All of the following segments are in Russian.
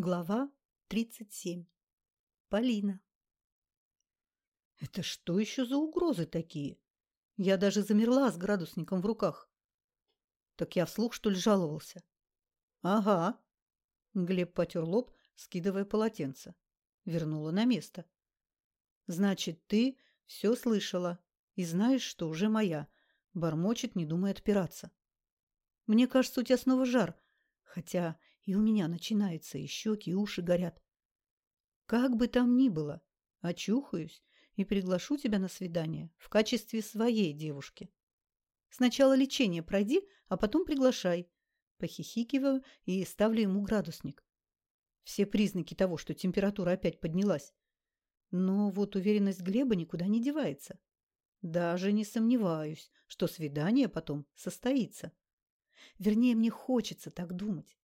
Глава 37. Полина. Это что еще за угрозы такие? Я даже замерла с градусником в руках. Так я вслух, что ли, жаловался? Ага. Глеб потер лоб, скидывая полотенце. Вернула на место. Значит, ты все слышала и знаешь, что уже моя. Бормочет, не думая отпираться. Мне кажется, у тебя снова жар. Хотя и у меня начинается, и щеки, и уши горят. Как бы там ни было, очухаюсь и приглашу тебя на свидание в качестве своей девушки. Сначала лечение пройди, а потом приглашай. Похихикиваю и ставлю ему градусник. Все признаки того, что температура опять поднялась. Но вот уверенность Глеба никуда не девается. Даже не сомневаюсь, что свидание потом состоится. Вернее, мне хочется так думать.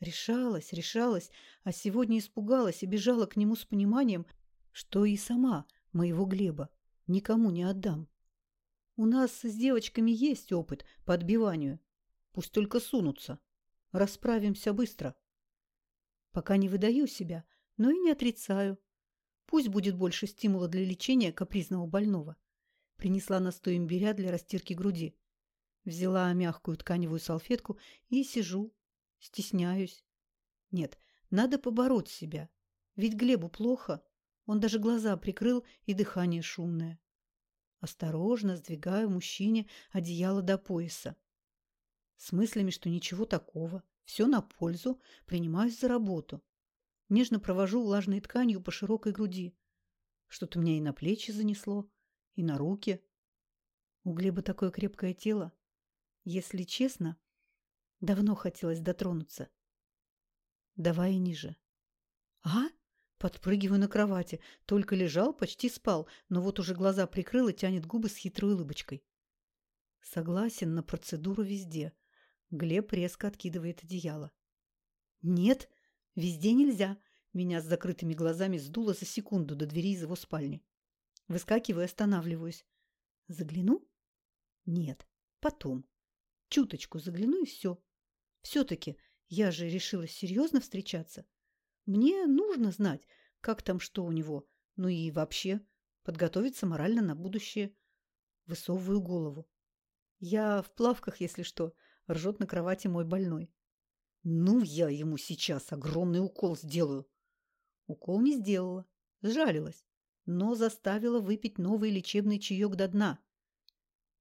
Решалась, решалась, а сегодня испугалась и бежала к нему с пониманием, что и сама моего Глеба никому не отдам. У нас с девочками есть опыт по отбиванию. Пусть только сунутся. Расправимся быстро. Пока не выдаю себя, но и не отрицаю. Пусть будет больше стимула для лечения капризного больного. Принесла настой имбиря для растирки груди. Взяла мягкую тканевую салфетку и сижу, Стесняюсь. Нет, надо побороть себя. Ведь Глебу плохо. Он даже глаза прикрыл и дыхание шумное. Осторожно сдвигаю мужчине одеяло до пояса. С мыслями, что ничего такого, все на пользу, принимаюсь за работу. Нежно провожу влажной тканью по широкой груди. Что-то меня и на плечи занесло, и на руки. У Глеба такое крепкое тело. Если честно, Давно хотелось дотронуться. Давай ниже. А? Подпрыгиваю на кровати. Только лежал, почти спал, но вот уже глаза прикрыл и тянет губы с хитрой улыбочкой. Согласен на процедуру везде. Глеб резко откидывает одеяло. Нет, везде нельзя. Меня с закрытыми глазами сдуло за секунду до двери из его спальни. Выскакиваю останавливаюсь. Загляну? Нет, потом. Чуточку загляну и все. Все-таки я же решила серьезно встречаться. Мне нужно знать, как там что у него, ну и вообще подготовиться морально на будущее. Высовываю голову. Я в плавках, если что, ржет на кровати мой больной. Ну, я ему сейчас огромный укол сделаю. Укол не сделала, сжалилась, но заставила выпить новый лечебный чаек до дна.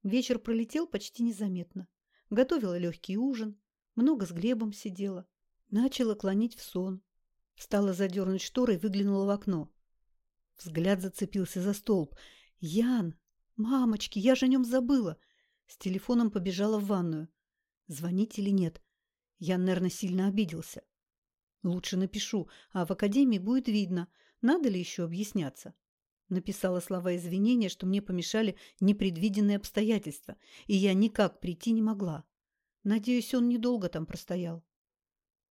Вечер пролетел почти незаметно. Готовила легкий ужин, много с Глебом сидела. Начала клонить в сон. Встала задернуть шторы и выглянула в окно. Взгляд зацепился за столб. «Ян! Мамочки, я же о нем забыла!» С телефоном побежала в ванную. Звонить или нет? Ян, наверное, сильно обиделся. Лучше напишу, а в академии будет видно, надо ли еще объясняться. Написала слова извинения, что мне помешали непредвиденные обстоятельства, и я никак прийти не могла. Надеюсь, он недолго там простоял.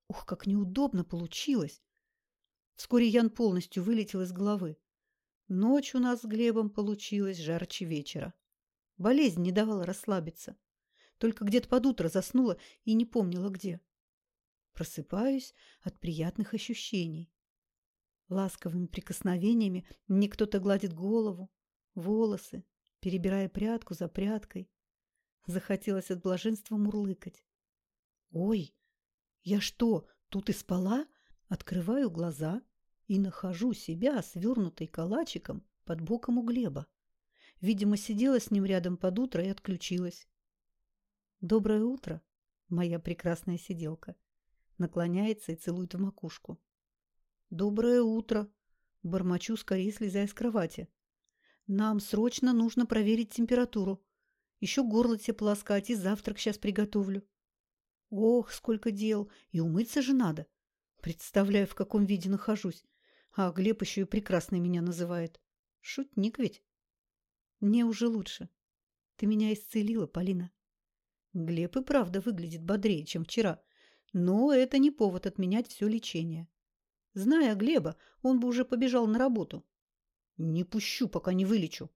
Ух, как неудобно получилось! Вскоре Ян полностью вылетел из головы. Ночь у нас с Глебом получилась жарче вечера. Болезнь не давала расслабиться. Только где-то под утро заснула и не помнила где. Просыпаюсь от приятных ощущений. Ласковыми прикосновениями мне кто-то гладит голову, волосы, перебирая прядку за прядкой. Захотелось от блаженства мурлыкать. «Ой, я что, тут и спала?» Открываю глаза и нахожу себя свернутой калачиком под боком у Глеба. Видимо, сидела с ним рядом под утро и отключилась. «Доброе утро, моя прекрасная сиделка!» Наклоняется и целует в макушку. «Доброе утро!» Бормочу, скорее слезая с кровати. «Нам срочно нужно проверить температуру. Еще горло тебе полоскать и завтрак сейчас приготовлю. Ох, сколько дел! И умыться же надо. Представляю, в каком виде нахожусь. А Глеб еще и прекрасный меня называет. Шутник ведь. Мне уже лучше. Ты меня исцелила, Полина. Глеб и правда выглядит бодрее, чем вчера. Но это не повод отменять все лечение. Зная Глеба, он бы уже побежал на работу. Не пущу, пока не вылечу.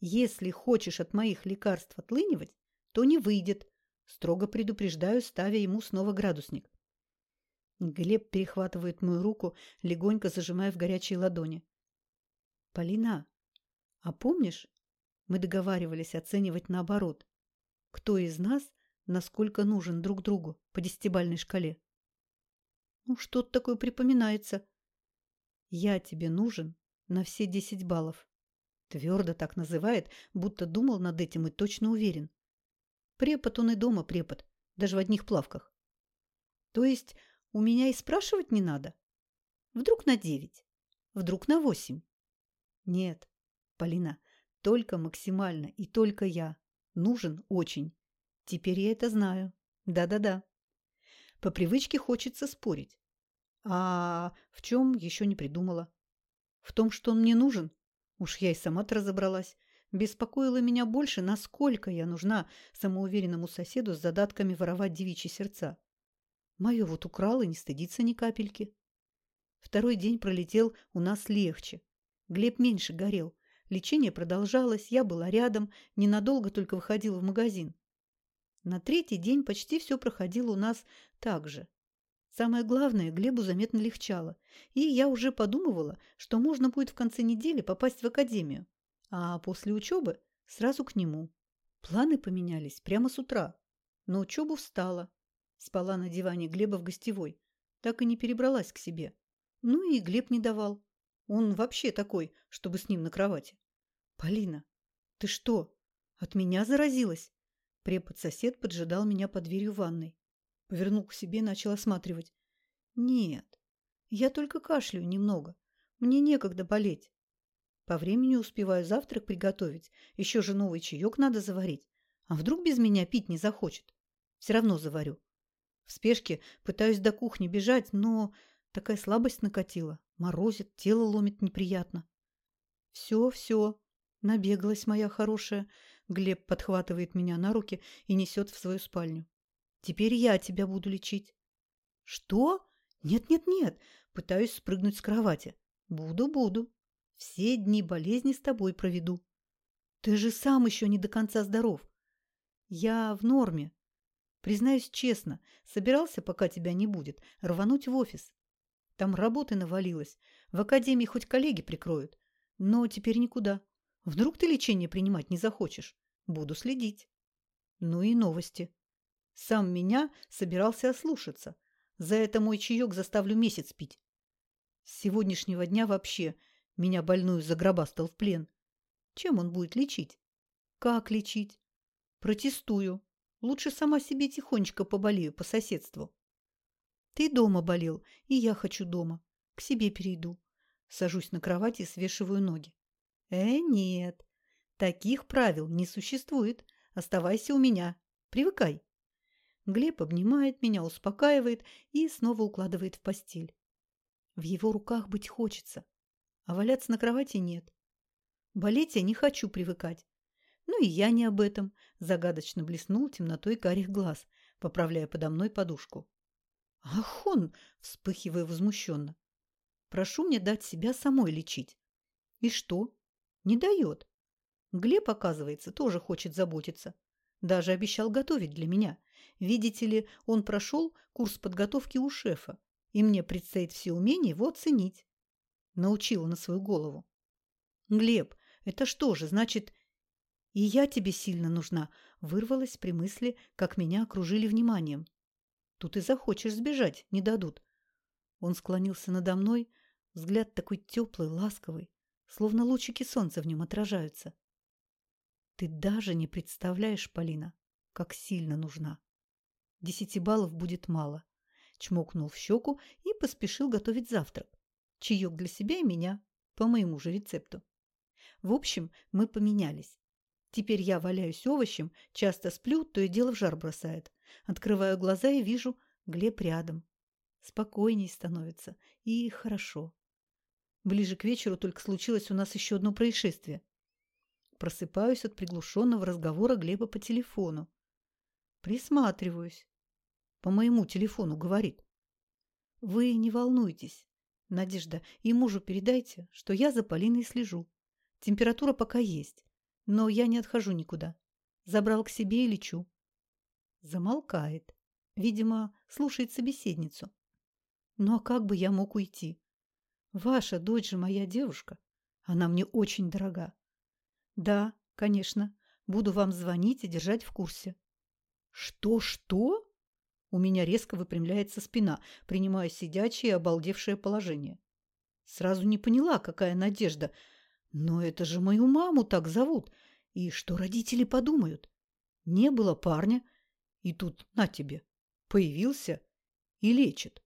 Если хочешь от моих лекарств отлынивать, то не выйдет, строго предупреждаю, ставя ему снова градусник. Глеб перехватывает мою руку, легонько зажимая в горячей ладони. «Полина, а помнишь, мы договаривались оценивать наоборот, кто из нас насколько нужен друг другу по десятибальной шкале?» «Ну, что-то такое припоминается». «Я тебе нужен на все десять баллов». Твердо так называет, будто думал над этим и точно уверен. Препод он и дома препод, даже в одних плавках. То есть у меня и спрашивать не надо? Вдруг на девять? Вдруг на восемь? Нет, Полина, только максимально и только я. Нужен очень. Теперь я это знаю. Да-да-да. По привычке хочется спорить. А в чем еще не придумала? В том, что он мне нужен? Уж я и сама-то разобралась. Беспокоило меня больше, насколько я нужна самоуверенному соседу с задатками воровать девичьи сердца. Мое вот украл и не стыдится ни капельки. Второй день пролетел у нас легче. Глеб меньше горел. Лечение продолжалось, я была рядом, ненадолго только выходила в магазин. На третий день почти все проходило у нас так же. Самое главное, Глебу заметно легчало, и я уже подумывала, что можно будет в конце недели попасть в академию а после учебы сразу к нему. Планы поменялись прямо с утра. На учебу встала. Спала на диване Глеба в гостевой. Так и не перебралась к себе. Ну и Глеб не давал. Он вообще такой, чтобы с ним на кровати. «Полина, ты что, от меня заразилась?» Препод-сосед поджидал меня под дверью ванной. Повернул к себе и начал осматривать. «Нет, я только кашляю немного. Мне некогда болеть. По времени успеваю завтрак приготовить. Еще же новый чаек надо заварить. А вдруг без меня пить не захочет? Все равно заварю. В спешке пытаюсь до кухни бежать, но такая слабость накатила. Морозит, тело ломит неприятно. Все, все. Набегалась моя хорошая. Глеб подхватывает меня на руки и несет в свою спальню. Теперь я тебя буду лечить. Что? Нет-нет-нет. Пытаюсь спрыгнуть с кровати. Буду, буду. Все дни болезни с тобой проведу. Ты же сам еще не до конца здоров. Я в норме. Признаюсь честно, собирался, пока тебя не будет, рвануть в офис. Там работы навалилось. В академии хоть коллеги прикроют. Но теперь никуда. Вдруг ты лечение принимать не захочешь. Буду следить. Ну и новости. Сам меня собирался ослушаться. За это мой чаек заставлю месяц пить. С сегодняшнего дня вообще меня больную загробастал в плен. Чем он будет лечить? Как лечить? Протестую. Лучше сама себе тихонечко поболею по соседству. Ты дома болел, и я хочу дома. К себе перейду. Сажусь на кровати и свешиваю ноги. Э, нет. Таких правил не существует. Оставайся у меня. Привыкай. Глеб обнимает меня, успокаивает и снова укладывает в постель. В его руках быть хочется а валяться на кровати нет. Болеть я не хочу привыкать. Ну и я не об этом, загадочно блеснул темнотой карих глаз, поправляя подо мной подушку. Ах он, вспыхивая возмущенно. Прошу мне дать себя самой лечить. И что? Не дает. Глеб, оказывается, тоже хочет заботиться. Даже обещал готовить для меня. Видите ли, он прошел курс подготовки у шефа, и мне предстоит все умения его оценить научила на свою голову. «Глеб, это что же, значит, и я тебе сильно нужна?» Вырвалась при мысли, как меня окружили вниманием. «Тут и захочешь сбежать, не дадут». Он склонился надо мной, взгляд такой теплый, ласковый, словно лучики солнца в нем отражаются. «Ты даже не представляешь, Полина, как сильно нужна. Десяти баллов будет мало». Чмокнул в щеку и поспешил готовить завтрак. Чаек для себя и меня, по моему же рецепту. В общем, мы поменялись. Теперь я валяюсь овощем, часто сплю, то и дело в жар бросает. Открываю глаза и вижу Глеб рядом. Спокойней становится. И хорошо. Ближе к вечеру только случилось у нас еще одно происшествие. Просыпаюсь от приглушенного разговора Глеба по телефону. Присматриваюсь. По моему телефону говорит. Вы не волнуйтесь. Надежда, и мужу передайте, что я за Полиной слежу. Температура пока есть, но я не отхожу никуда. Забрал к себе и лечу. Замолкает. Видимо, слушает собеседницу. Ну а как бы я мог уйти? Ваша дочь же моя девушка. Она мне очень дорога. Да, конечно, буду вам звонить и держать в курсе. Что-что? У меня резко выпрямляется спина, принимая сидячее и обалдевшее положение. Сразу не поняла, какая надежда. Но это же мою маму так зовут. И что родители подумают? Не было парня, и тут на тебе. Появился и лечит.